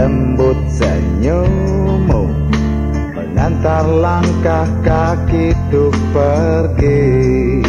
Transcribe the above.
Lembut senyummu. Mengantar langkah kaki tuh pergi.